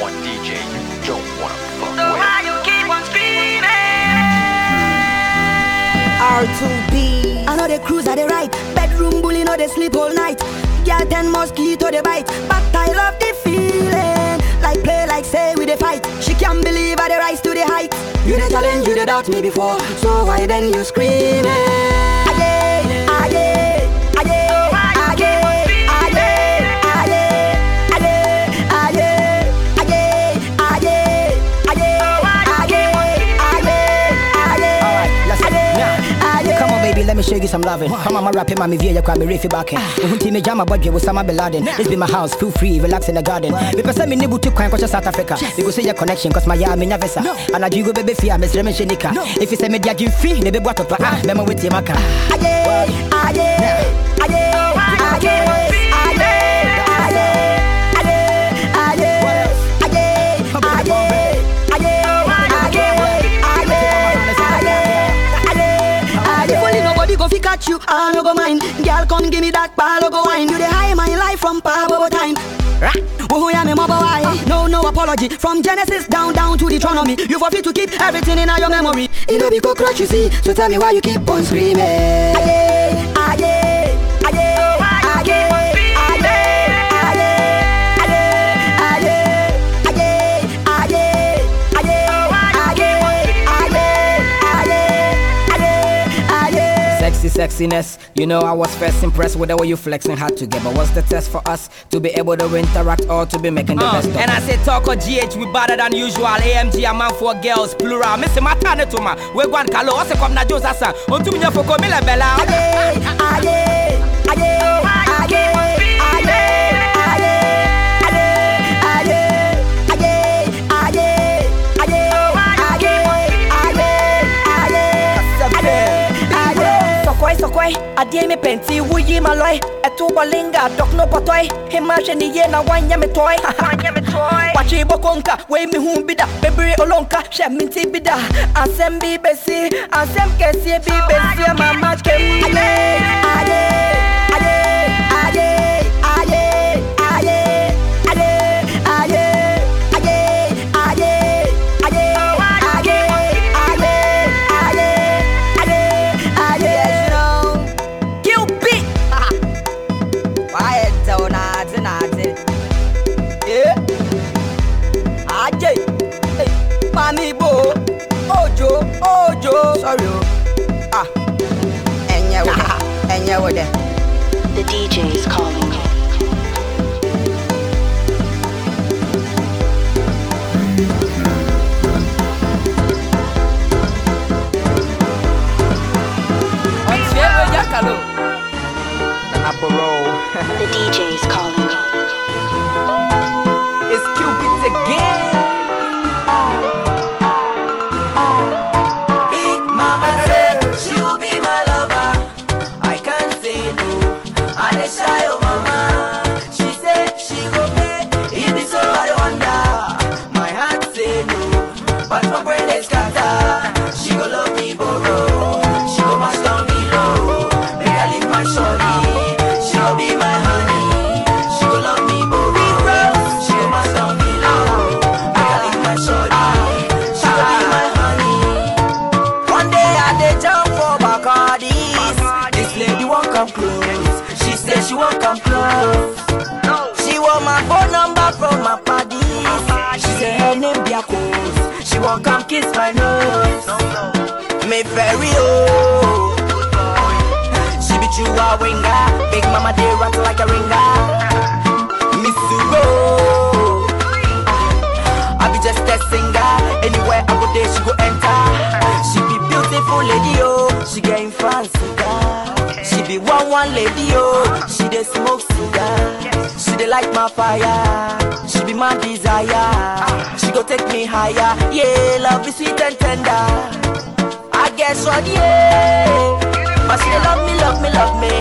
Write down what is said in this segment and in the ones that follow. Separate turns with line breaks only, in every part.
one DJ you don't wanna fuck
So
with.
why you keep on screaming?
R2B. I know they cruise, I they right. Bedroom bully, know they sleep all night. Girl, ten mosquito they bite. But I love the feeling. Like play, like say we they fight. She can't believe I they rise to the height. You the challenge, you the doubt me before. So why then you screaming?
On, baby, let me show you some loving. My rapping, mommy, via your crime, refi back. Uhunti me jama budget with Osama bin Laden. This be my house, feel free, relax in the garden. Me person me nibu to coin, South Africa. You go say your connection, cause my ya me vesa. And I do go baby fear, Miss Remy Shenika. If you say me dia give free, ne be what up, ah, memo with your maka.
If I no go mind. Girl, come give me that ball, go wine. You the high my life from Pabo time. Oh, yeah, me mobile why? No, no apology. From Genesis down, down to Deuteronomy. You for fit to keep everything in your memory. It no be cockroach, you see. So tell me why you keep on screaming. Aye, aye, aye, aye,
sexiness, you know I was first impressed with the way you flexing hard to get. But what's the test for us to be able to interact or to be making the
Uh,
best of
and? I say talk or GH we better than usual. AMG a man for girls plural. Missy matane to ma we go and kalo ose kom na Joe sasa ontu mi nyafo ko mi le bella.
Sokoi sokoi, adie me penti wuyi maloi Etu bolinga dok no potoi Hima sheni ye na wanya me toy? Wanya me toy? Wachi bokonka, we mi hu bida. Bebri olonka, she minti bida Asem bi besi, asem kesi bi besi Mama kem Cupid Mami Ojo, Ojo. Sorry oh. Ah. Enye wode Enye wode
The DJ is calling.
Ontie we ya kalo
The DJ is calling.
A winger Big mama dey rock like a ringer Miss Suro I be just a singer. Anywhere I go there, she go enter. She be beautiful lady, oh. She getting fancy cigar. She be one one lady, oh. She dey smoke cigar. She dey like my fire. She be my desire. She go take me higher. Yeah, love is sweet and tender. I guess what, yeah. But she love me, love me, love me,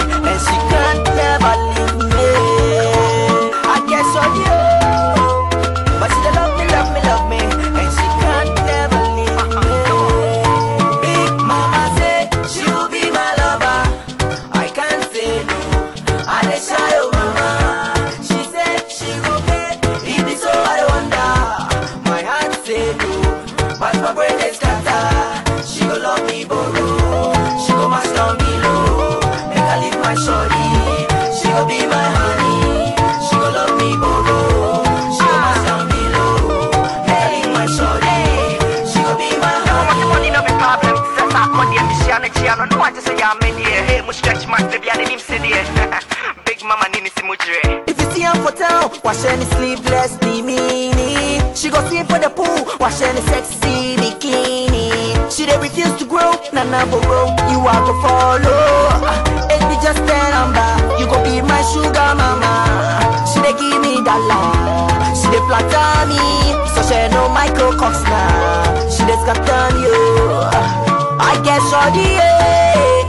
Nana
Bobo, you are to follow. It be just a number. You go be my sugar mama. She dey give me dollar. She dey flatter me, so she know Michael Cox now. She dey scatter me, oh. I get shoddy, yeah.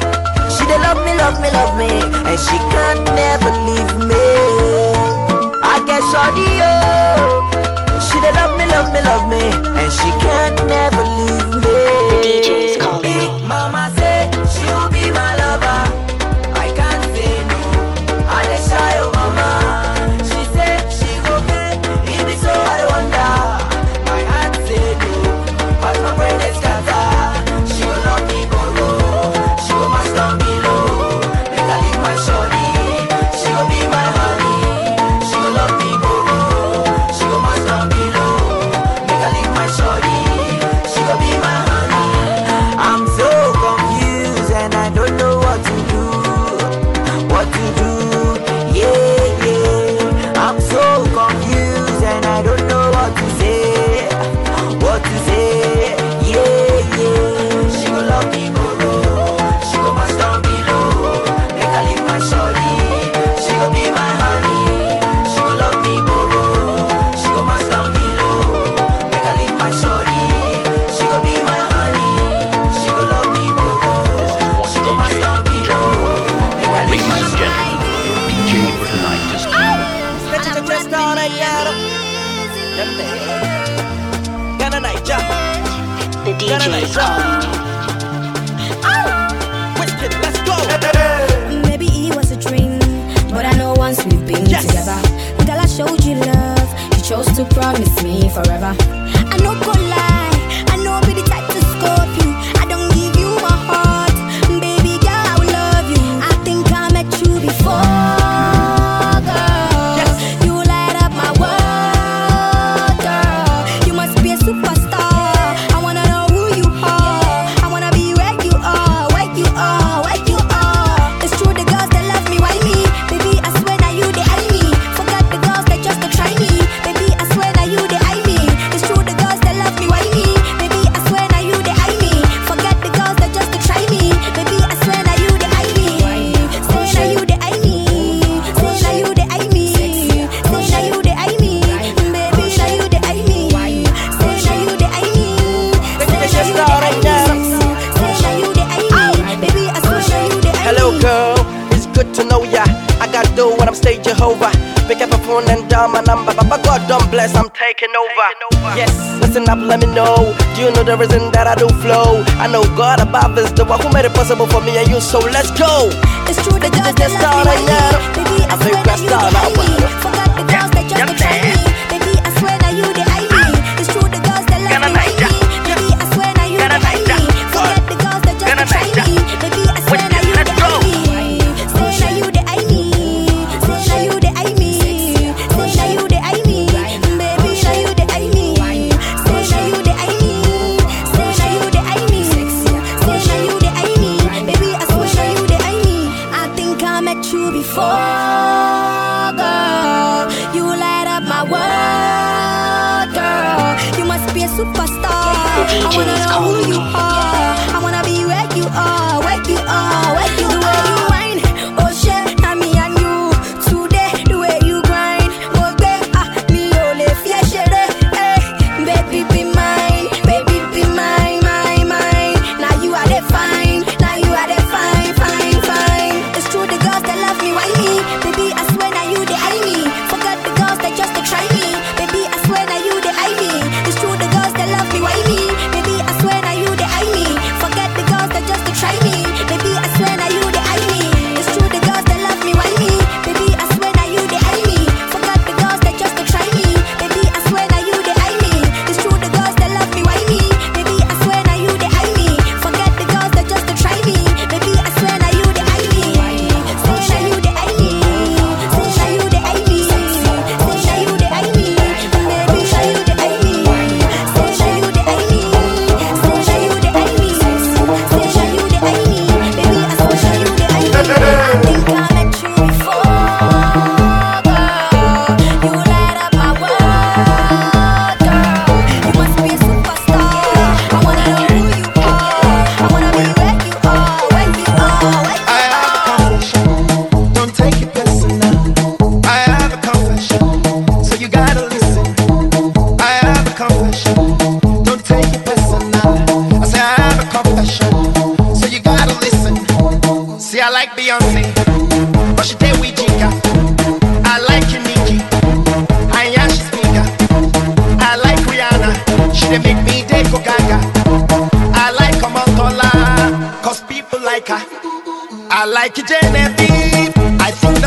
She dey love me, love me, love me, and she can never leave me. I get shoddy, oh. She dey love me, love me, love me, and she can never leave me.
once we've been
yes.
together. Girl, I showed you love. You chose to promise me forever. I know go lie. I know be the
when I'm stage Jehovah. Pick up a phone and dial my number. Papa God, don't bless, I'm taking over. Yes, listen up, let me know. Do you know the reason that I do flow? I know God above is the one who made it possible for me and you, so let's go.
It's true that God is
the
right
now.
Baby, I,
I
swear that you
I
forgot the girls that just yeah. the
DJs call
you. Are. I wanna be where you are.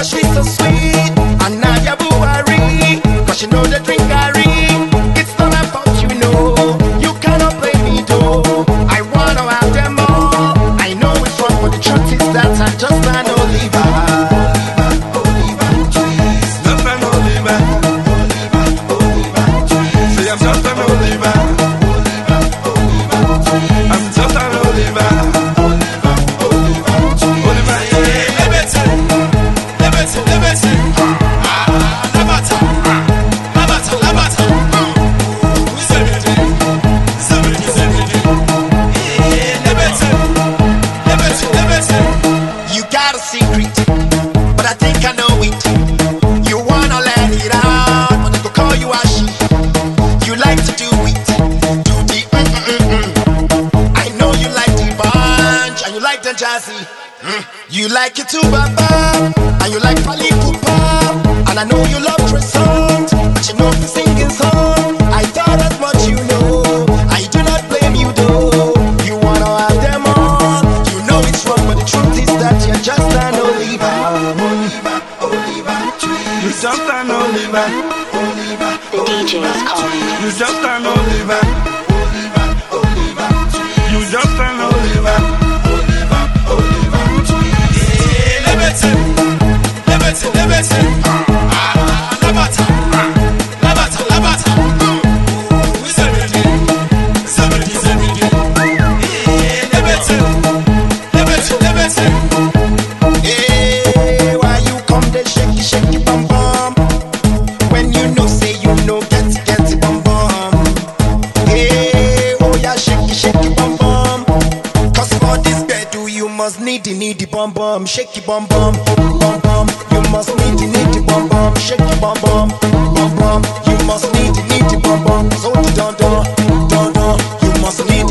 she's so sweet. and jazzy. Mm. You like it too, Baba, and you like Pali Cooper, and I know you love Trey Songz, but you know the singing song. needy, needy bum bum, shake your bum bum, bum bum. You must needy, needy bum bum, shake your bum bum, bum bum. You must needy, needy bum bum, so dun dun, dun dun. You must need.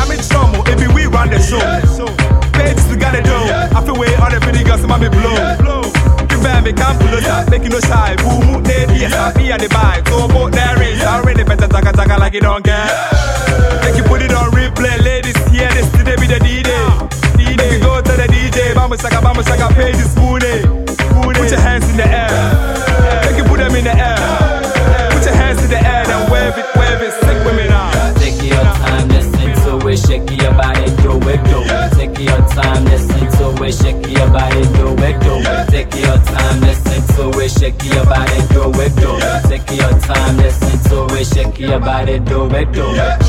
get on, Rocky about it,
do it, do.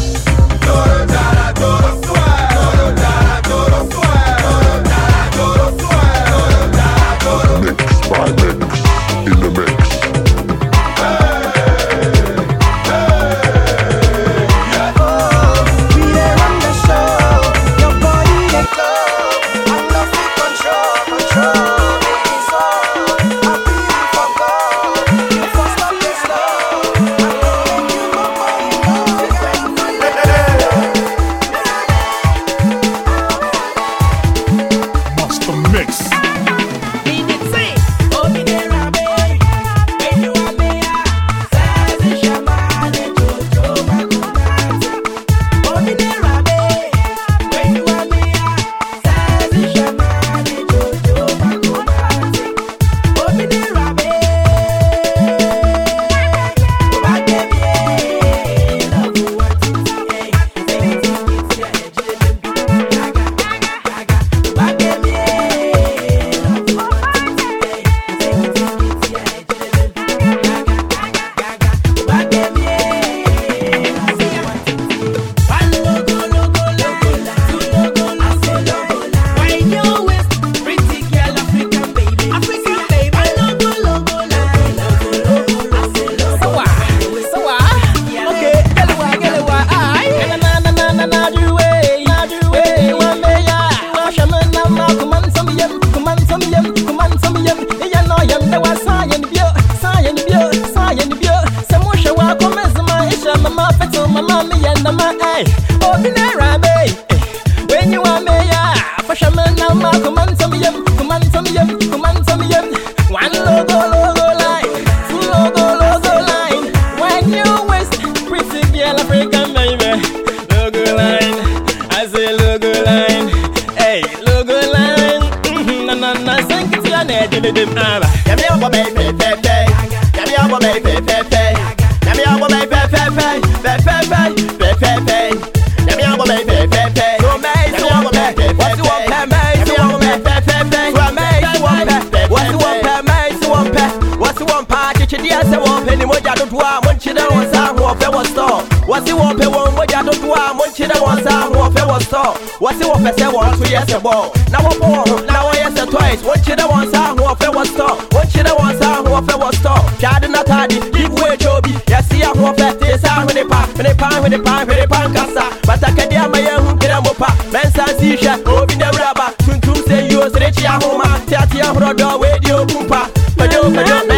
Chidia se wope ni moja dotua Munchida wansa wope wa store Wasi wope wa moja dotua Munchida wansa wope wa store Wasi wope se wantu yese bo. Na wopo wohu na wa yese twice. Munchida wansa wope wa store Munchida wansa wope wa store Chadi na tadi give way chobi. Yesi ya wope tesa hwene pa Hwene pa hwene pa hwene pa nkasa. Matakadi ama ye hunkira mopa. Mensa sisha obi ne raba. Tuntum se yo srechi ahoma Tiati ahuro do wedi okumpa Fede o fede o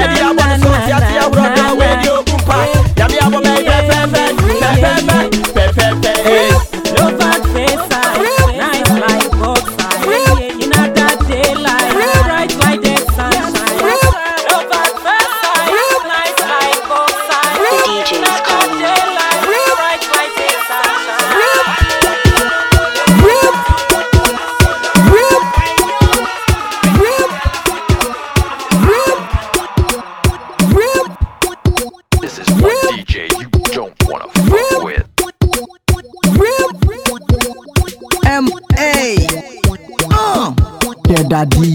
daddy.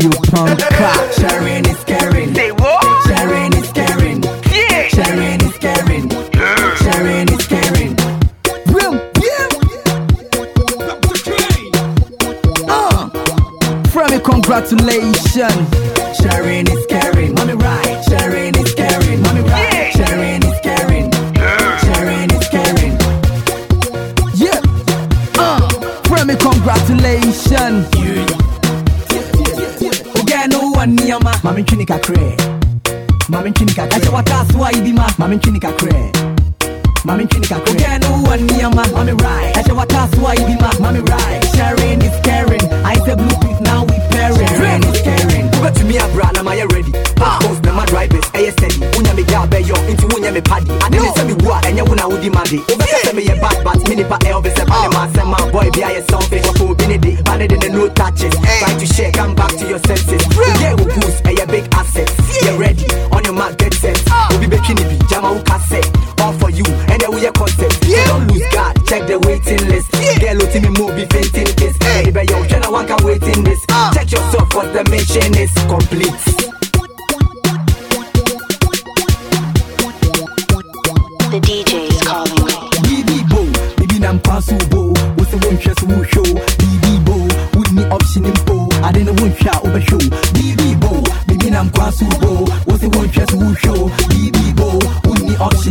I be my mommy right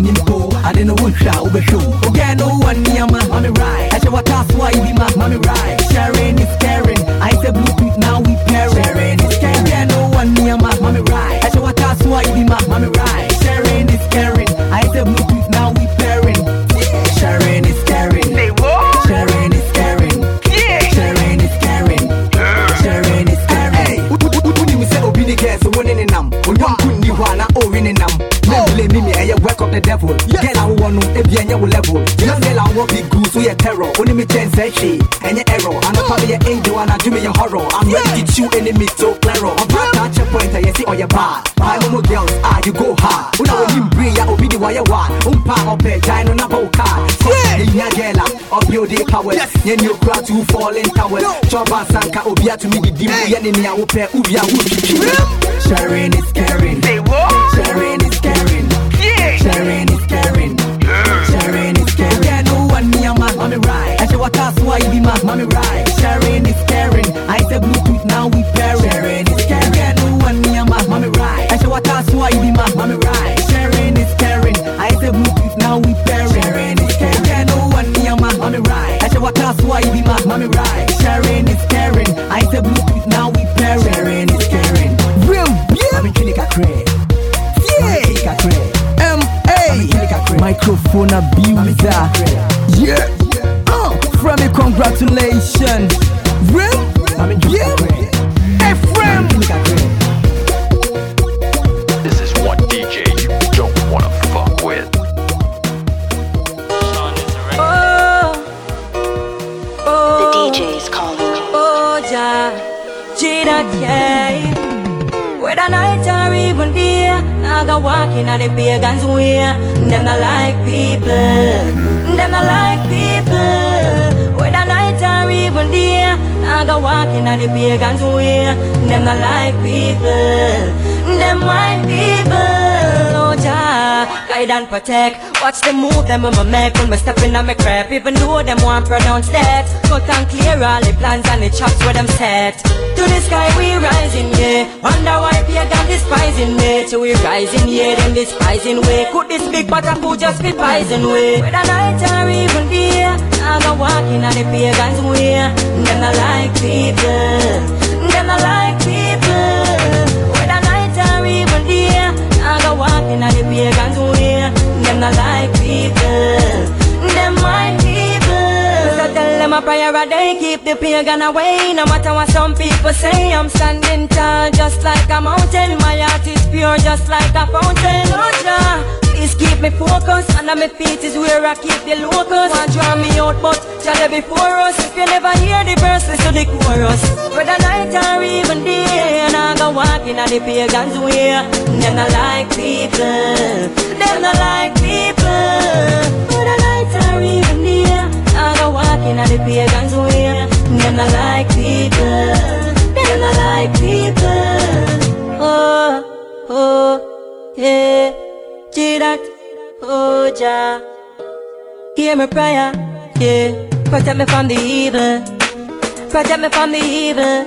nim go ade no wohwa wobɛhwɛ m ogɛ no wowɔ nneɛma mame ri ɛhyɛ wata
so a yibi ma
mame ri sharing is caring. I sɛ blue pink now we pairing sharing
no wowɔ nneɛma mame ri ɛhyɛ wata a yibi ma mame ri want big goose, we a terror. Only me chance, actually, any error. I'm not angel, and I do horror. I'm ready to chew enemy so clever. I'm not touch a point, I see all your bar. Buy more girls, ah, you go hard. When I will bring ya, obi
the wire one. Umpa, up a giant on a bow car. Yeah, gala, up your day power. Yen you crowd to fall in tower. Chopper, Sanka, Obia to me, the demon, Yenini, I will pair Ubia,
that, yeah. Whether night or even day, I go walking on the pagans way. Them not like people, them not like people. Whether night or even day, I go walking on the pagans way. Them not like people, them white people. Guide and protect. Watch the move them when me make when me step in on me crap. Even though them want pronounce that, cut and clear all the plans and the chops where them set. To the sky we rising, yeah. Wonder why pagan despising me. So we rising, yeah. Them despising way. Could this big butter food just be poison way? Whether night or even day, I go walking on the pagans way. Them not like people. Them not like people. I go walking on the pagans way. Them not like people. Them white people. So tell them a prayer a day, keep the pagan away. No matter what some people say, I'm standing tall, just like a mountain. My heart is pure, just like a fountain. Oh, Jah. Please keep me focused, and on my feet is where I keep the locus. Want draw me out, but Jah before us. If you never hear the verse, listen to the chorus. Whether night or even day, and I go walking on the pagans way. Them not like people, them not like people. Whether night or even day, I go walking on the pagans way. Them not like people, them not like people. Oh, oh, yeah. That? Oh, Jah. Hear my prayer, yeah. Protect me from the evil. Protect me from the evil.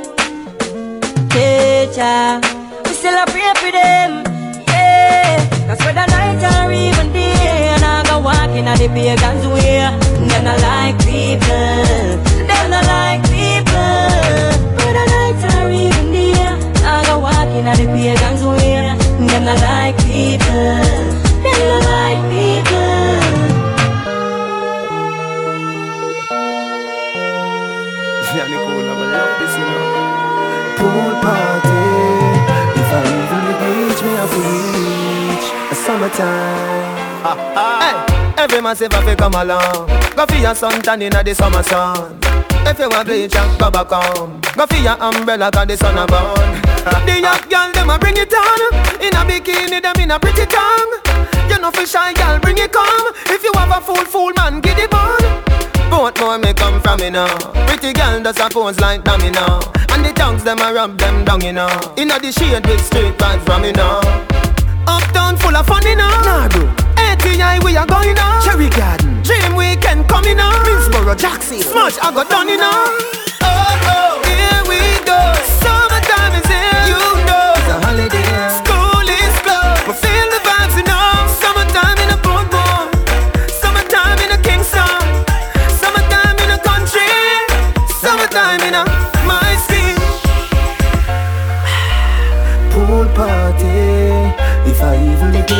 Yeah, Jah. We still a pray for them. Yeah. Cause whether night or even day, and I go walking on the pagans way. Them not like people. Them not like people. Whether night or even day, I go walking on the pagans
summertime.
Hey, every man say if I come along, go for your suntan inna the summer sun. If you want bleach and go back home, go for your umbrella 'cause the sun a burn. the young girl them a bring it on, in a bikini them in a pretty tongue. You know for shy girl bring it come. If you have a fool fool man get it on. Both more me come from you know. Pretty girl does a pose like dummy now. And the tongues them a rub them down you know. Inna the shade with straight vibes from you know. Uptown full of fun you know. Nah, bro. ATI we are going on. Cherry Garden. Dream weekend coming on. Minsboro, Jackson. Smudge I got done you know. Oh oh, here we go. Summertime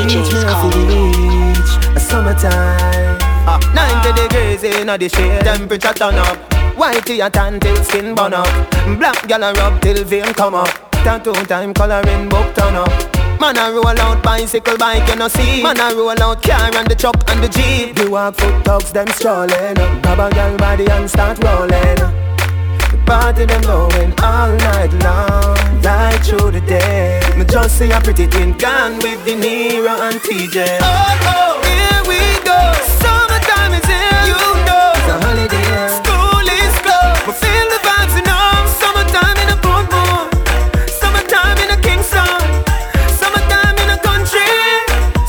even the beach, me have to reach a summertime.
Ah, 90 degrees in the shade, temperature turn up. Whitey a tan till skin burn up. Black gal a rub till vein come up. Tattoo time coloring book turn up. Man a roll out bicycle bike you no see. Man a roll out car and the truck and the jeep.
You walk foot dogs, them strolling. Grab a gal body and start rolling. The party them going all night long, right through the day.
Me just see a pretty twin gone with De Niro and TJ. Oh oh, here we go. Summertime is here. You know.
It's a holiday.
School is closed. We feel the vibes, you know. Summertime in a Portmore. Summertime in a Kingston. Summertime in a country.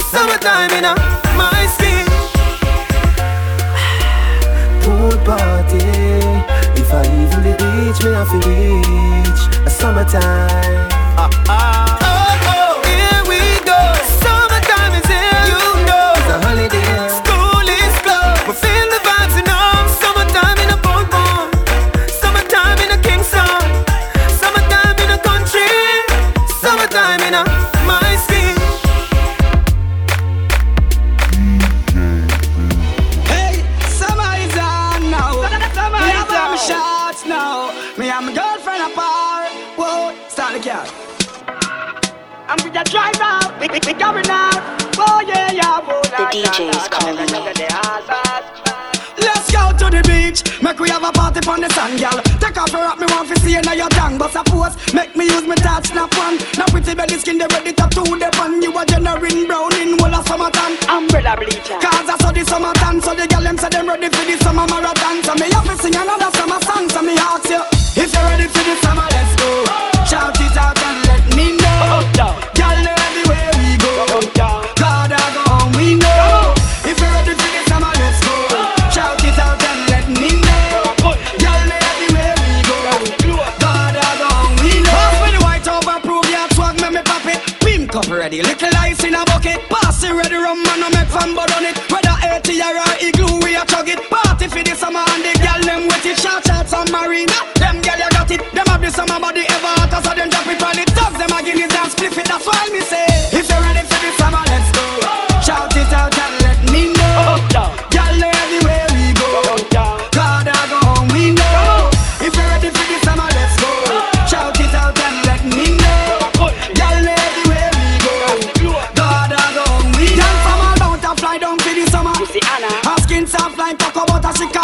Summertime in a
have reach a summertime.
Ah, ah.
Whoa, start the car. I'm with the driver. We, we, we going out. Oh yeah, yeah. Whoa,
The DJ is calling me.
Go to the beach. Make we have a party on the sand, gal. Take off your rock, me want to see you now your tongue. But suppose, make me use my touch, snap one. Now pretty belly skin, they ready to do the pan. You a generating brown in whole of summertime.
Umbrella bleacher.
Cause I saw the summertime, so the gal them say them ready for the summer marathon. So me have to sing another summer song, so me ask you. If you're ready for the summer, let's go. Shout it out and let me know. Gal, know everywhere we go. God, I go cup ready, little ice in a bucket. Pass it ready, rum man, no make fun, but on it. Whether 80 or igloo, we a chug it. Party for the summer and the gal them with it. Shout out some marina, them gal you got it. Them have the summer body ever hotter, so them drop it on the dogs. Them a guineas and split it. That's why me say, if you're ready for the summer, let's go. Shout it out and let me know. Oh, gal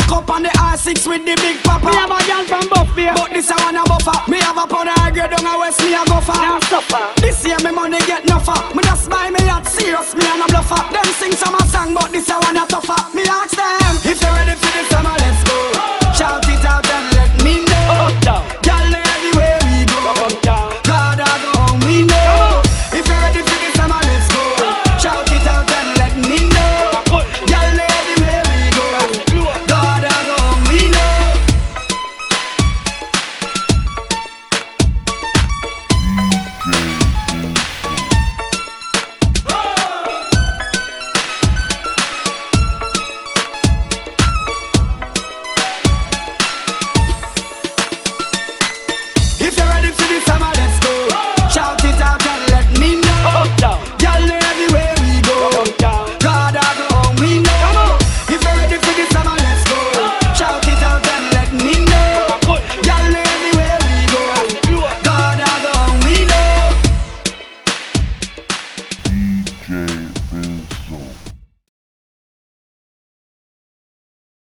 cock up on the R6 with the big papa. Me have a gal from Buffy, but this I wanna buffer. Me have a pound of grade down a west, me a go for. Now suffer. This year me money get nuffer. Me just buy me yacht, serious me and a bluffer. Them sing some a song, but this I wanna tougher.